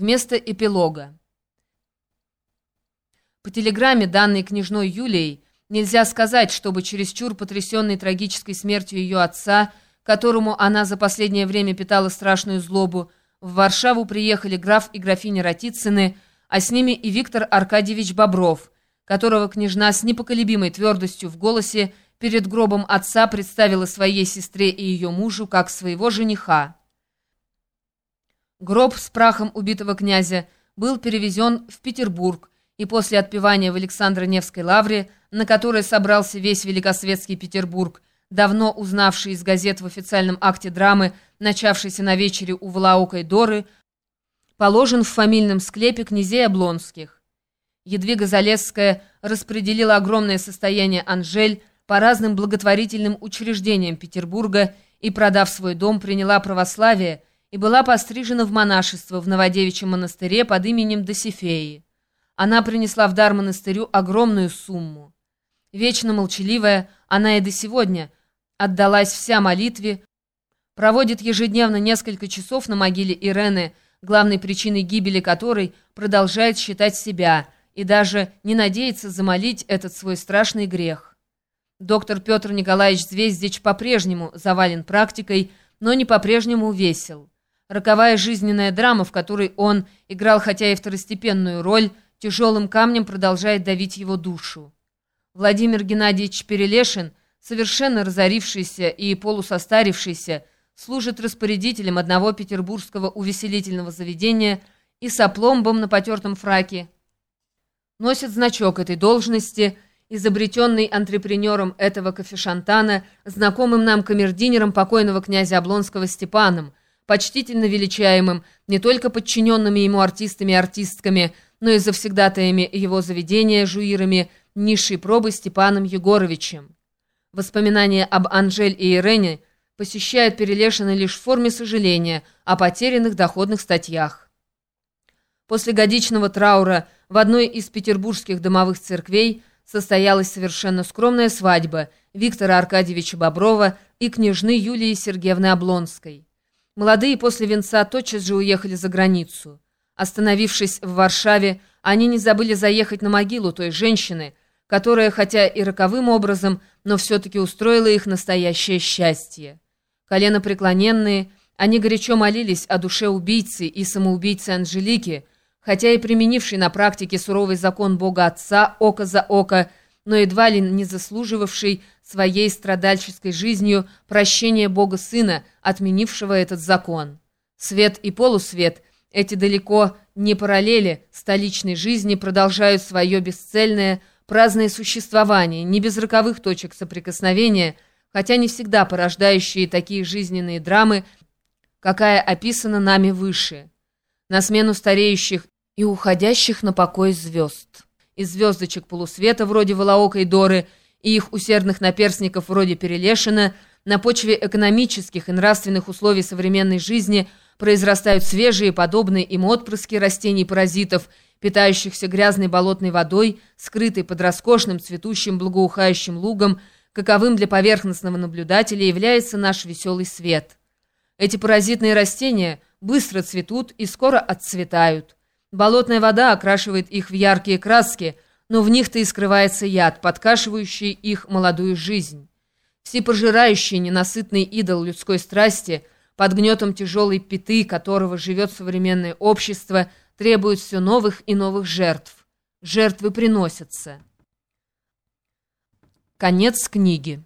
вместо эпилога. По телеграмме, данной княжной Юлией, нельзя сказать, чтобы чересчур потрясенный трагической смертью ее отца, которому она за последнее время питала страшную злобу, в Варшаву приехали граф и графиня Ратицыны, а с ними и Виктор Аркадьевич Бобров, которого княжна с непоколебимой твердостью в голосе перед гробом отца представила своей сестре и ее мужу как своего жениха. Гроб с прахом убитого князя был перевезен в Петербург, и после отпевания в Александро-Невской лавре, на которой собрался весь великосветский Петербург, давно узнавший из газет в официальном акте драмы, начавшейся на вечере у Влаукой Доры, положен в фамильном склепе князей Облонских. Едвига Залесская распределила огромное состояние Анжель по разным благотворительным учреждениям Петербурга и, продав свой дом, приняла православие и была пострижена в монашество в Новодевичьем монастыре под именем Досифеи. Она принесла в дар монастырю огромную сумму. Вечно молчаливая, она и до сегодня отдалась вся молитве, проводит ежедневно несколько часов на могиле Ирены, главной причиной гибели которой продолжает считать себя и даже не надеется замолить этот свой страшный грех. Доктор Петр Николаевич Звездич по-прежнему завален практикой, но не по-прежнему весел. Роковая жизненная драма, в которой он играл хотя и второстепенную роль, тяжелым камнем продолжает давить его душу. Владимир Геннадьевич Перелешин, совершенно разорившийся и полусостарившийся, служит распорядителем одного петербургского увеселительного заведения и с опломбом на потертом фраке. Носит значок этой должности – изобретенный антрепренером этого кофешантана, знакомым нам камердинером покойного князя Облонского Степаном, почтительно величаемым не только подчиненными ему артистами и артистками, но и завсегдатаями его заведения, жуирами низшей пробы Степаном Егоровичем. Воспоминания об Анжель и Ирене посещают Перелешина лишь в форме сожаления о потерянных доходных статьях. После годичного траура в одной из петербургских домовых церквей состоялась совершенно скромная свадьба Виктора Аркадьевича Боброва и княжны Юлии Сергеевны Облонской. Молодые после венца тотчас же уехали за границу. Остановившись в Варшаве, они не забыли заехать на могилу той женщины, которая, хотя и роковым образом, но все-таки устроила их настоящее счастье. Колено преклоненные, они горячо молились о душе убийцы и самоубийцы Анжелики, хотя и применивший на практике суровый закон Бога Отца око за око, но едва ли не заслуживавший своей страдальческой жизнью прощения Бога Сына, отменившего этот закон. Свет и полусвет, эти далеко не параллели столичной жизни, продолжают свое бесцельное, праздное существование, не без роковых точек соприкосновения, хотя не всегда порождающие такие жизненные драмы, какая описана нами выше на смену стареющих и уходящих на покой звезд. Из звездочек полусвета вроде Волоока и Доры и их усердных наперсников вроде Перелешина на почве экономических и нравственных условий современной жизни произрастают свежие, подобные им отпрыски растений-паразитов, питающихся грязной болотной водой, скрытой под роскошным цветущим благоухающим лугом, каковым для поверхностного наблюдателя является наш веселый свет. Эти паразитные растения – быстро цветут и скоро отцветают. Болотная вода окрашивает их в яркие краски, но в них-то и скрывается яд, подкашивающий их молодую жизнь. Всепожирающий ненасытный идол людской страсти, под гнетом тяжелой пяты, которого живет современное общество, требует все новых и новых жертв. Жертвы приносятся. Конец книги.